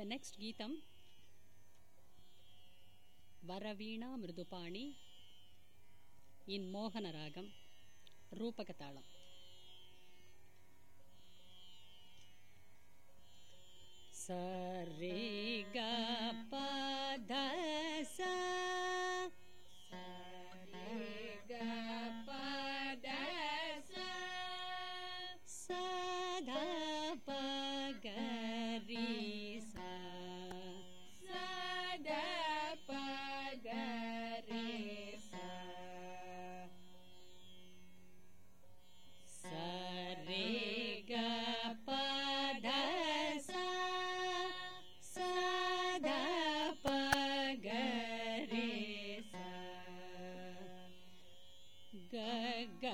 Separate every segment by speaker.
Speaker 1: The next Geetam Varaveena Mridupani in Mohana Ragam Rupakatalam. सरे ग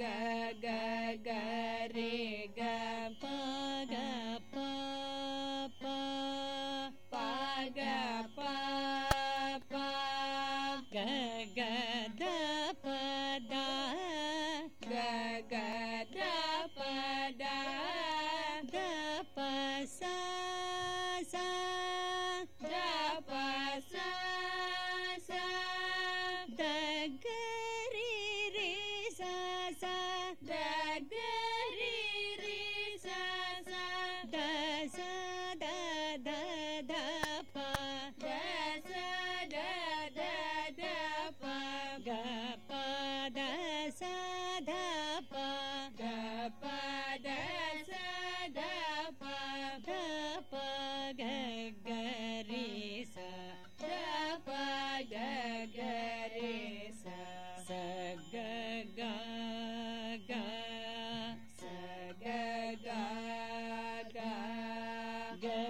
Speaker 1: Yeah. again.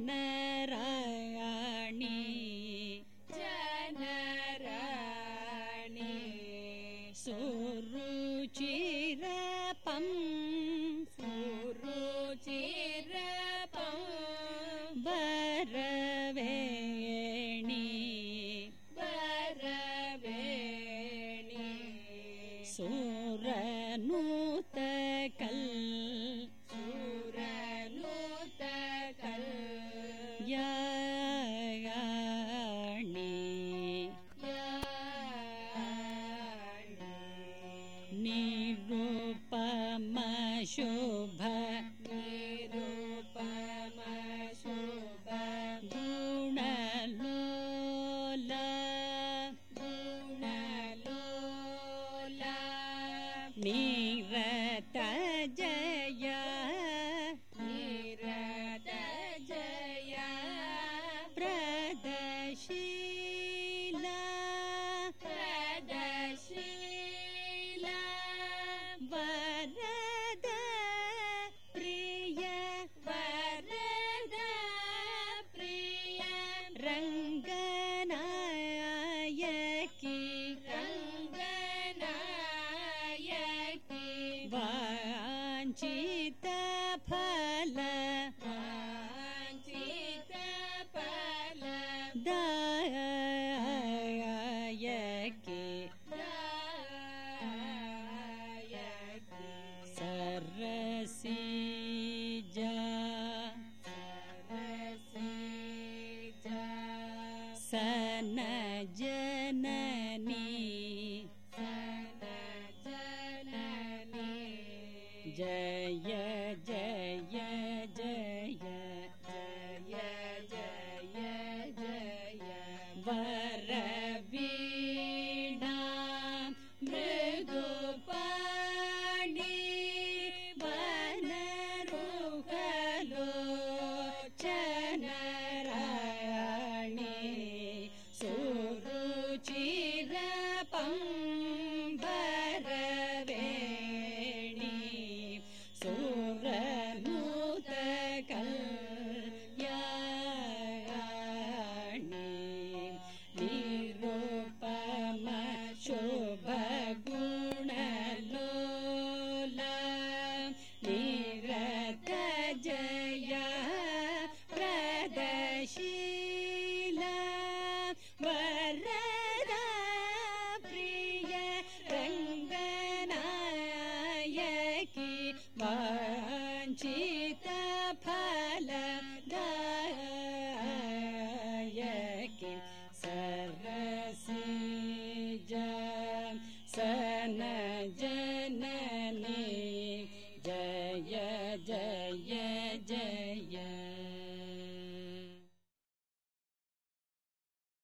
Speaker 1: Amen.
Speaker 2: शुभ
Speaker 1: शोभ गुण
Speaker 2: गुणलोल लुण
Speaker 1: दायकी
Speaker 2: दायकी
Speaker 1: सरसिजा
Speaker 2: सरसिजा
Speaker 1: सनज